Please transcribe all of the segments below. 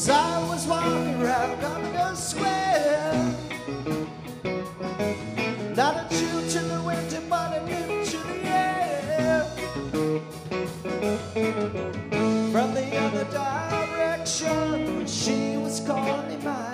As I was walking around London Square, not a chill to the wind, but a nip to the air. From the other direction, when she was calling my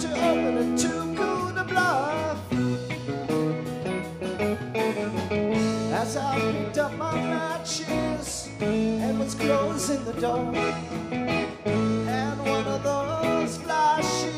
to open it too cool to bluff. As I picked up my matches and was closing the door, and one of those flashes.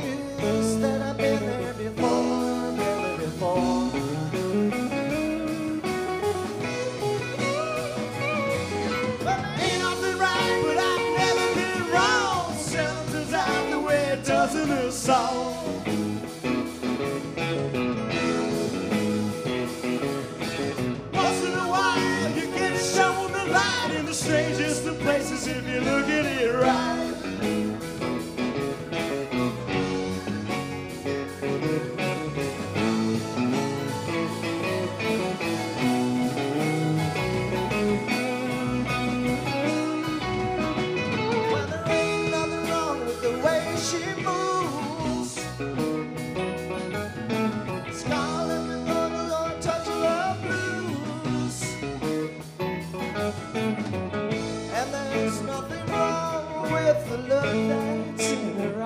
There's nothing wrong with the love that's in her eyes.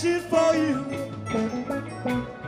I wish it for you.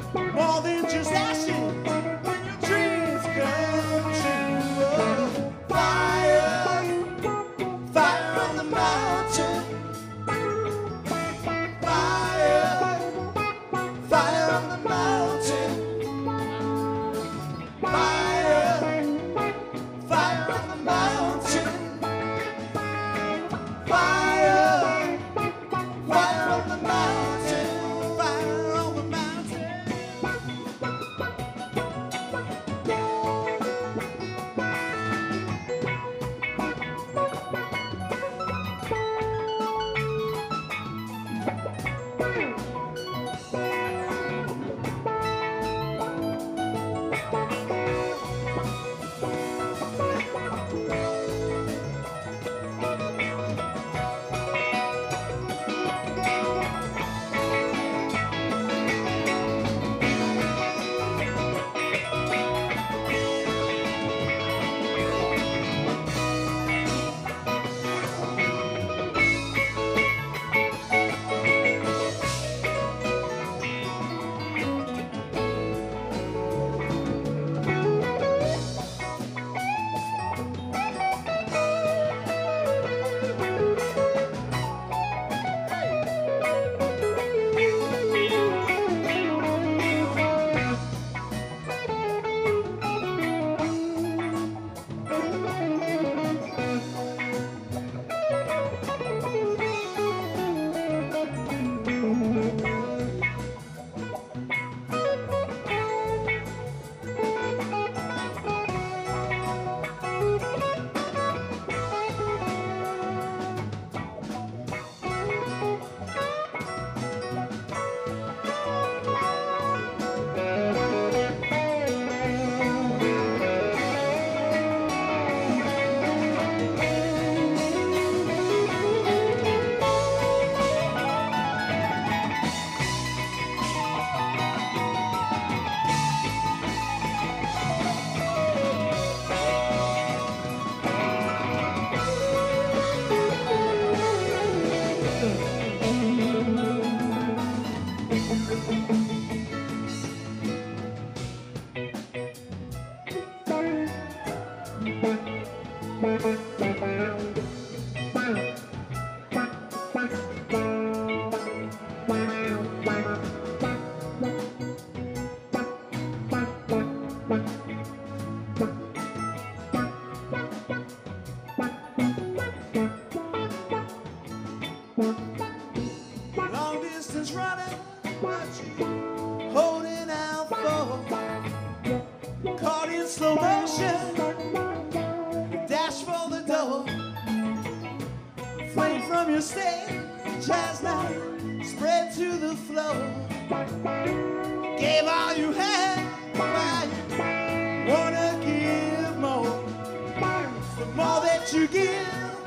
You give,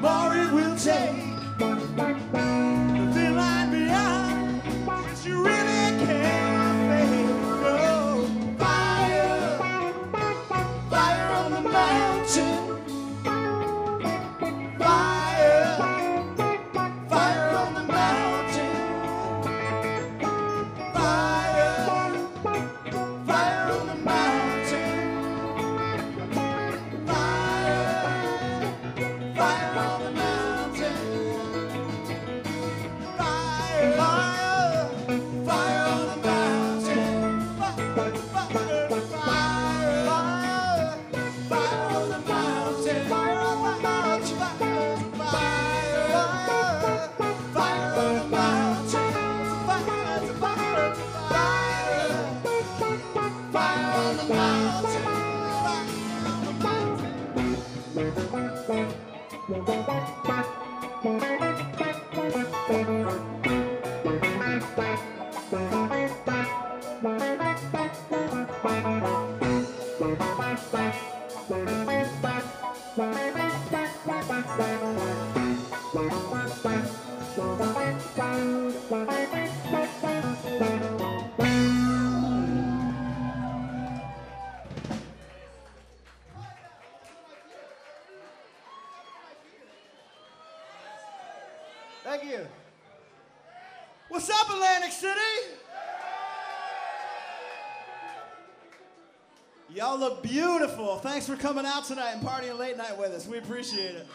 more it will take. Y'all look beautiful. Thanks for coming out tonight and partying late night with us. We appreciate it.